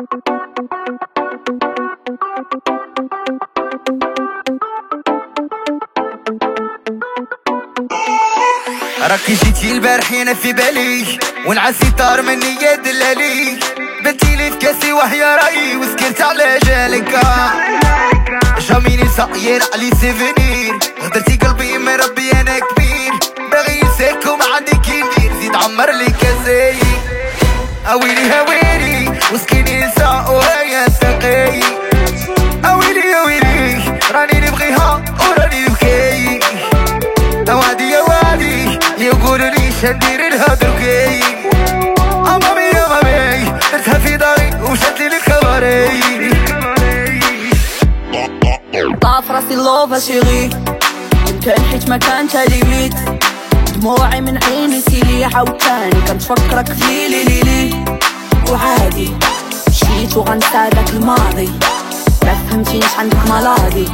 راكي جيتي البارح هنا في بالي، ونعسي طار مني يا دلالي. بنتي لي في كاسي وهي راي وسكرت على جالك. جاميني صاير علي سيفينير. غدرتي قلبي من ربي انا كبير. باغي نساك وما عندي كي ندير زيد عمر لي كاسي. اويلي هويلي لي طاف راسي اللوفا شيغي يمكن حيت ما كانت ليميت دموعي من عيني سيلي عاوتاني كنتفكرك في ليلي ليلي وعادي مشيت وغنسى داك الماضي. ما فهمتينيش عندك ملاضي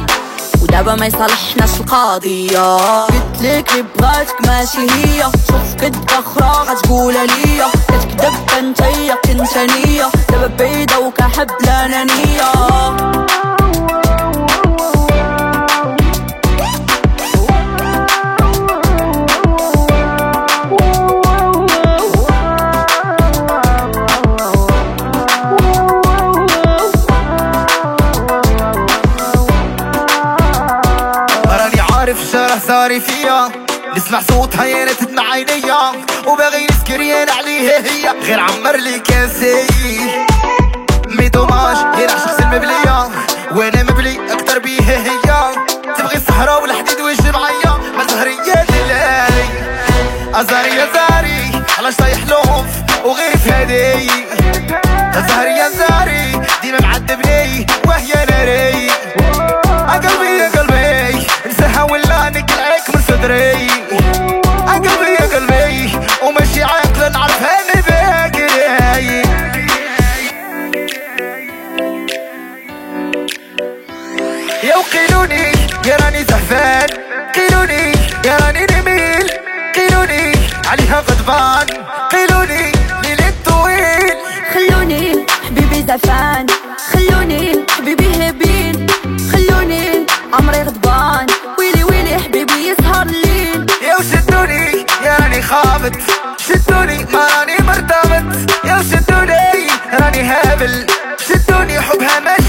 ودابا ما يصالحناش القضية قلت لك اللي بغاتك ماشي هي. شوف كدبة اخرى غتقولها ليا. كتكذب انتيا كنت دابا بعيدة وكحب الانانية راني عارف الشرح صاري فيا نسمع صوتها يا تدمع عينيا وباغي نسكر يا عليها هي. غير عمر لي كاسي مي دوماج هي راح شخص المبلية. وانا مبلي اكتر بيها هي. تبغي الصحراء والحديد والجمعية. ما زهري يا دلالي ازاري يا زاري علاش طايح لهم؟ وغير في هدي زهري يا زاري ديما معذبني، وهي ناري. Kiduni, yarani zafan Kiduni, yarani nimil Kiduni, aliha gadban Kiduni, nili tuwil Kiduni, bibi zafan Kiduni, bibi hebin Kiduni, amri gadban Wili wili, bibi yishar lil Ya ushiduni, yarani khabit Shiduni, marani martabit Ya ushiduni, rani hebel Shiduni, hubha mash